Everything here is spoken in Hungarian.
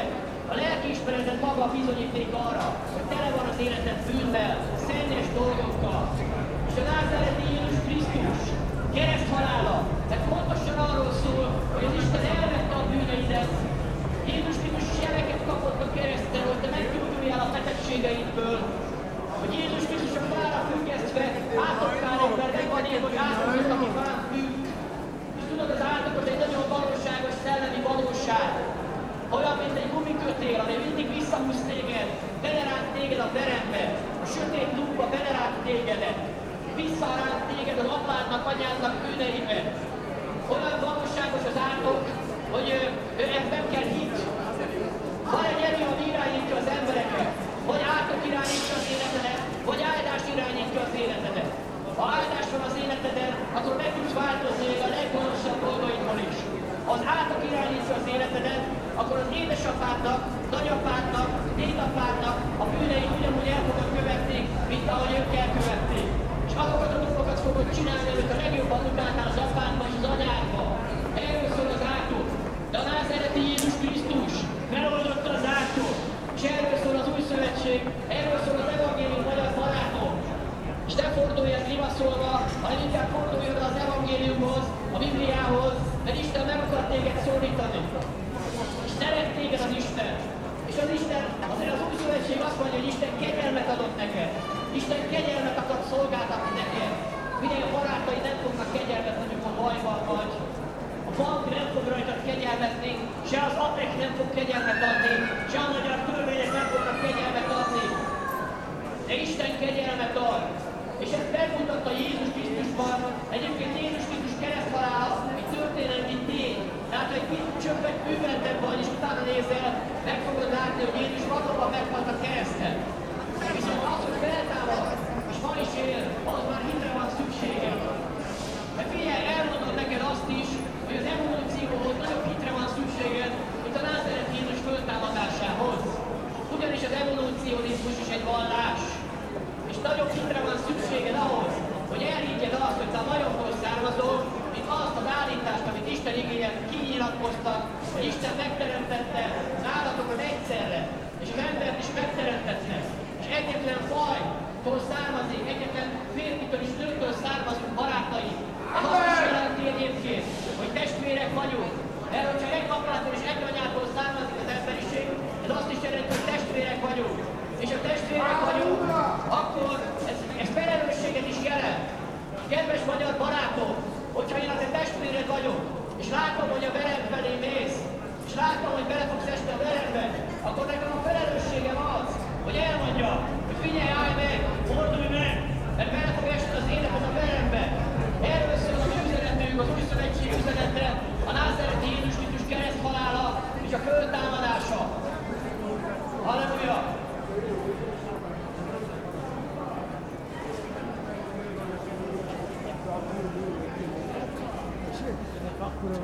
lelkiismeret. A lelkiismeretet maga bizonyíték arra, hogy tele van az életed bűnnel, szennyes dolgokkal. És a názáreti Jézus Krisztus kereszt halála, mert pontosan arról szól, hogy az Isten elvette a bűneidet. Jézus Krisztus jeleket kapott a keresztel, hogy te meggyógyuljál a betegségeidből, sötét lukba beleránt tégedet, visszaránt téged az apádnak, anyádnak bűneibe. Olyan valóságos az átok, hogy ő, ezt nem kell hit. Van egy erő, ami irányítja az embereket. Vagy átok irányítja az életedet, vagy áldás irányítja az életedet. Ha áldás van az életeden, akkor meg tudsz változni még a leggonoszabb dolgaidban is. Ha az átok irányítja az életedet, akkor az édesapádnak, nagyapádnak, dédapádnak a bűneit ugyanúgy el fogod követni, ők elkövették. És azokat a dolgokat fogod csinálni, amit a legjobban utáltál az apádba és az anyádba. Erről szól az átok. De a názereti Jézus Krisztus feloldotta az átok. És erről szól az új szövetség, erről szól az evangélium magyar barátok. És ne fordulj el grimaszolva, hanem inkább fordulj oda az evangéliumhoz, a Bibliához, mert Isten meg akar téged szólítani. És szeret téged az Isten. És az Isten, azért az új szövetség azt mondja, hogy Isten kegyelmet adott neked. Isten kegyelmet akar szolgáltatni neked. Minél a barátai nem fognak kegyelmet, amikor bajban vagy. A bank nem fog rajtad kegyelmetni, se az APEC nem fog kegyelmet adni, se a magyar törvények nem fognak kegyelmet adni. De Isten kegyelmet ad. És ezt megmutatta Jézus Krisztusban. Egyébként Jézus Krisztus kereszthalála egy történelmi tény. Tehát, hogy csöppet bűventebb vagy, és utána nézel, meg fogod látni, hogy Jézus valóban meghalt a kereszten. Viszont az, hogy feltámad, és ma is él, az már hitre van szüksége. De figyelj, elmondom neked azt is, hogy az evolúcióhoz nagyobb hitre van szükséged, mint a názeret Jézus föltámadásához. Ugyanis az evolúcionizmus is egy vallás. És nagyobb hitre van szükséged ahhoz, hogy elhiggyed azt, hogy te a majomból származol, mint azt az állítást, amit Isten igényen kinyilatkozta, hogy Isten megteremtette állatokat egyszerre, és az embert is megteremtette. És egyetlen fajtól származik, egyetlen férfitől és nőtől származunk barátai. Ez azt is jelenti egyébként, hogy testvérek vagyunk. Mert hogyha egy apától és egy anyától származik az emberiség, ez azt is jelenti, hogy testvérek vagyunk. És a testvérek vagyunk, akkor ez, ez felelősséget is jelent. Kedves magyar barátok, hogyha én az egy testvéred vagyok, és látom, hogy a verem felé mész, és látom, hogy bele fogsz esni a verembe, akkor nekem a felelősségem az, hogy elmondja, hogy figyelj, állj meg, fordulj meg, mert bele fog esni az életed a verembe. Erről szól a mi üzenetünk, az új szövetség üzenete, a názereti Jézus Krisztus kereszt halála és a föltámadása. Halleluja! Akkor